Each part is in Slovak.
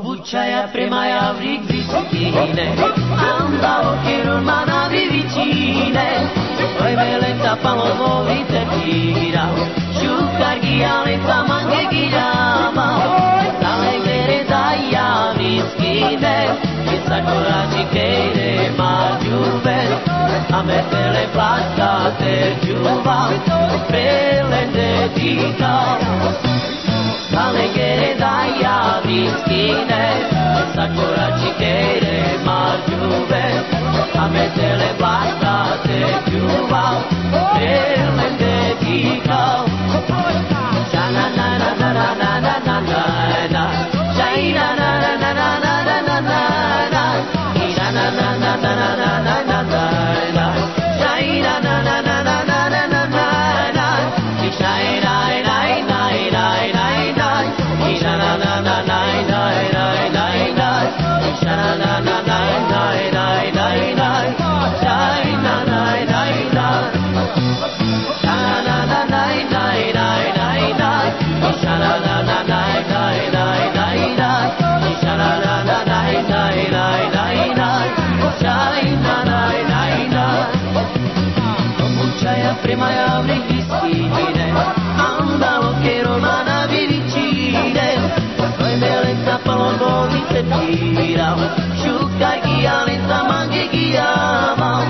Kombuchaya premaya vrig vicine Andavo che non manavi vicine Poi me lenta palo vovi te tira Shukar giale ta mange girama Dale mere daya viskine Chisa coraci che ne ma giuve A me te le placa te giuva Pele te dica Dale tine Însă curacichere m-ar iube Ametele basta te iubau Te prima avrei vischine Andavo che romanavi vicine Poi me le tappano con te tira Sciucca chia lenta manche chiama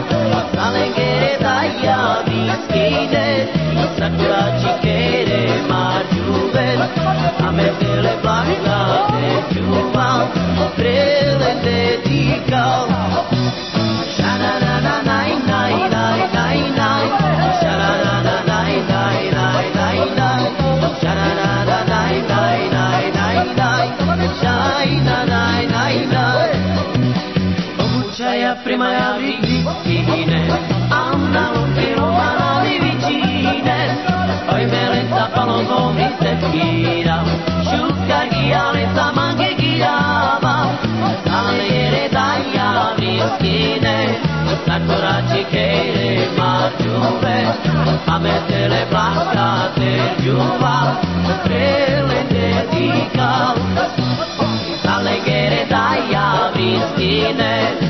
Sale che taglia vischine Sakura cichere ma giuve A me te le placate giuva Prelete prima e avri vittime Anna Montero parali vicine Poi merenda palo gomi stecchira Sciucca ghiale sa manche ghiava Saliere dagli avri schine La coraci che le maggiove A mettere blanca te giuva Per le dedica Saliere dagli avri schine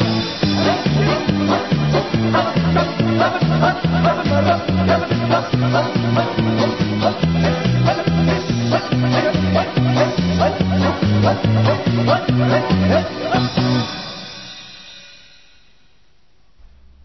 What?